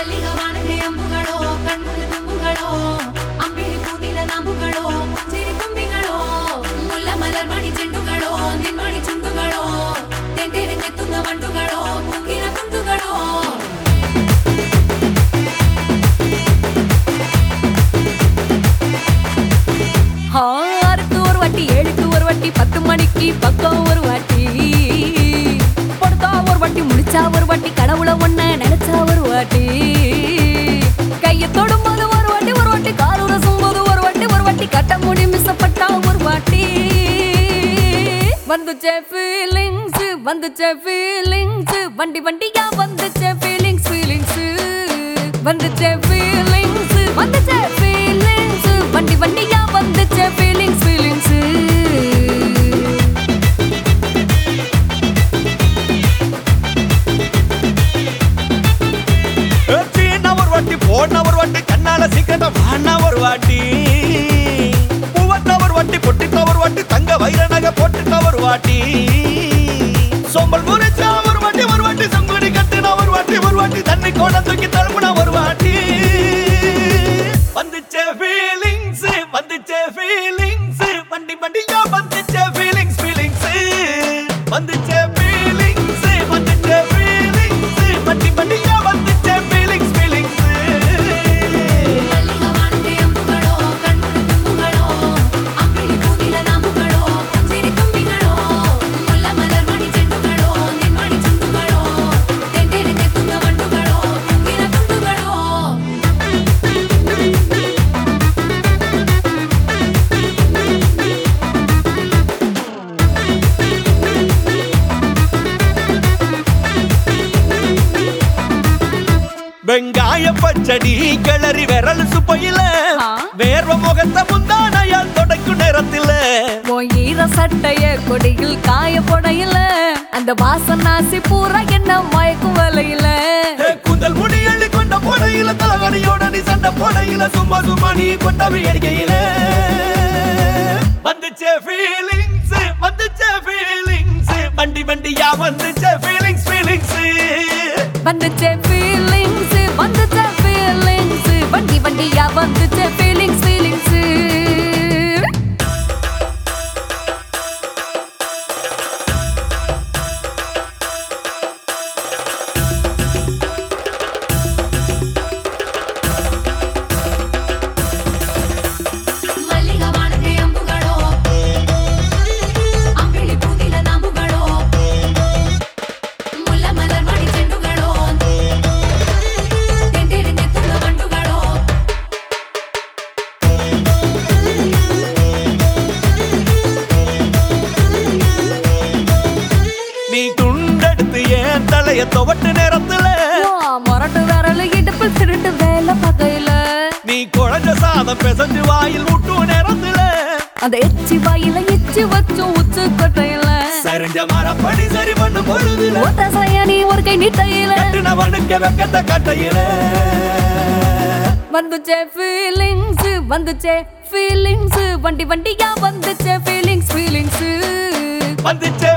തല്ലികമാണെങ്കിലെ അമ്പുകളോ കൺമുന തുമ്പുകളോ അമ്പിഴി പൂത്തില നമ്പുകളോ ചിരി തുമ്പികളോ മുല്ലമലർ മണി ചെണ്ടുകളോ നിന്മണി ചുണ്ടുകളോ തെണ്ടെടുത്തെത്തുന്ന വണ്ടുകളോ പൂക്കില കുണ്ടുകളോ ஆறுக்கு ஒரு வாட்டி ஏழுக்கு ஒரு வாட்டி பத்து மணிக்கு பக்கம் ஒரு வாட்டி படுத்தா ஒரு வாட்டி முடிச்சா ஒரு வாட்டி வந்துச்சே ஃபீலிங்ஸ் வந்துச்சே ஃபீலிங்ஸ் வண்டி வண்டியா வந்துச்சே ஃபீலிங்ஸ் ஃபீலிங்ஸ் வந்துச்சே ஃபீலிங்ஸ் வந்துச்சே வாட்டி வெங்காய பச்சடி கிளறி விரல் சுப்பையில. வேர்வ முகத்தை முந்தானையால் தொடக்கும் நேரத்தில். ஈர சட்டைய கொடியில் காய போடையில. அந்த வாசனாசி பூரா என்ன மயக்கும் வலையில. கூந்தல் முடி அள்ளி கொண்ட போடையில தலகடியோட நீ சண்டை போடையில சும்மா சும்மா நீ கொண்டவி அடிக்கையில. வந்துச்சே ஃபீலிங்ஸ் வந்துச்சே ஃபீலிங்ஸ் வண்டி வண்டியா வந்துச்சே ஃபீலிங்ஸ் ஃபீலிங்ஸ் வந்துச்சே தலைய துவட்டு நேரத்துல. மொரட்டு விரல் இடுப்பில் திருட்டு வேலை பகையில. நீ குழஞ்ச சாதம் பிசைஞ்சு வாயில் விட்டு நேரத்துல. அந்த எச்சி வாயில எச்சி வச்சு உச்சு கொட்டையில. சரிஞ்ச மரப்படி சரி பண்ணு பொழுதுல. ஓட்ட சயனி ஒரு கை நீட்டையில. கட்டினவனுக்கு வெக்கத்தை கட்டையில. வந்துச்சே ஃபீலிங்ஸ் வந்துச்சே ஃபீலிங்ஸ் வண்டி வண்டியா வந்துச்சே ஃபீலிங்ஸ் ஃபீலிங்ஸ் வந்துச்சே